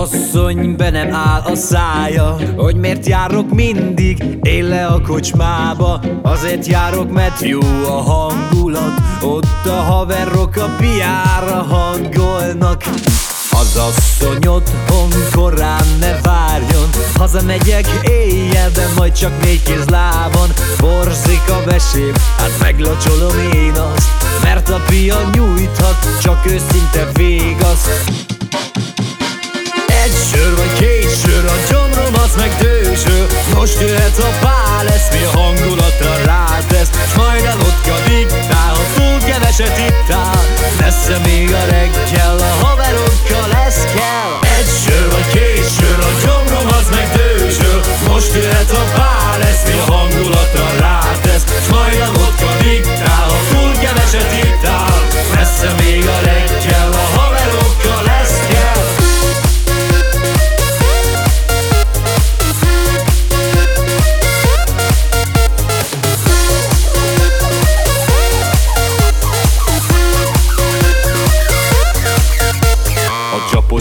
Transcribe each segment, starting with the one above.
asszony be nem áll a szája. Hogy miért járok mindig? Éle a kocsmába. Azért járok, mert jó a hangulat. Ott a haverok a piára hangolnak. Az asszony otthon korán ne várjon. Hazamegyek éjjel, de majd csak négy kéz lábon. Borzik a vesém, hát meglocsolom én azt. Mert a pia nyújthat, csak őszinte végasz gyomrom az meg dőső Most jöhet a pál, lesz mi a hangulatra rátesz. S majd a vodka diktál, ha túl keveset ittál. Messze még a reggel, a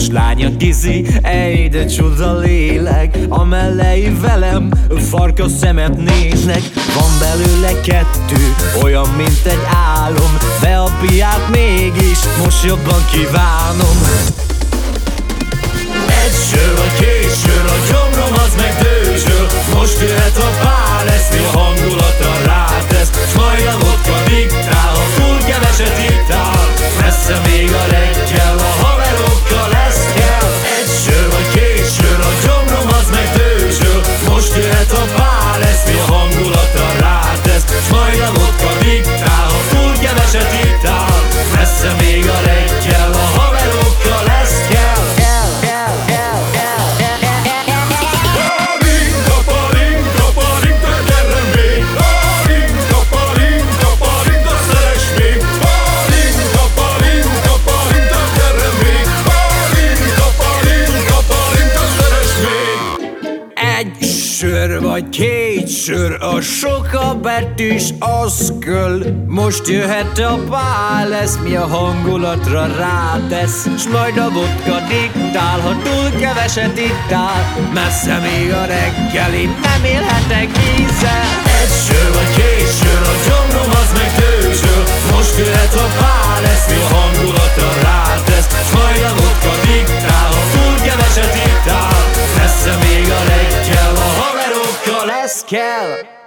Csapos lánya gizi, ej de csuda lélek. A velem, farka szemet néznek. Van belőle kettő, olyan mint egy álom De a piát mégis most jobban kívánom vagy két sör, a soka betűs az köl. Most jöhet a pál, lesz mi a hangulatra rátesz. S majd a vodka diktál, ha túl keveset ittál Messze még a reggel, itt nem élhetek vízzel. Egy sör vagy két sör, a gyomrom az meg dősöl Most keveset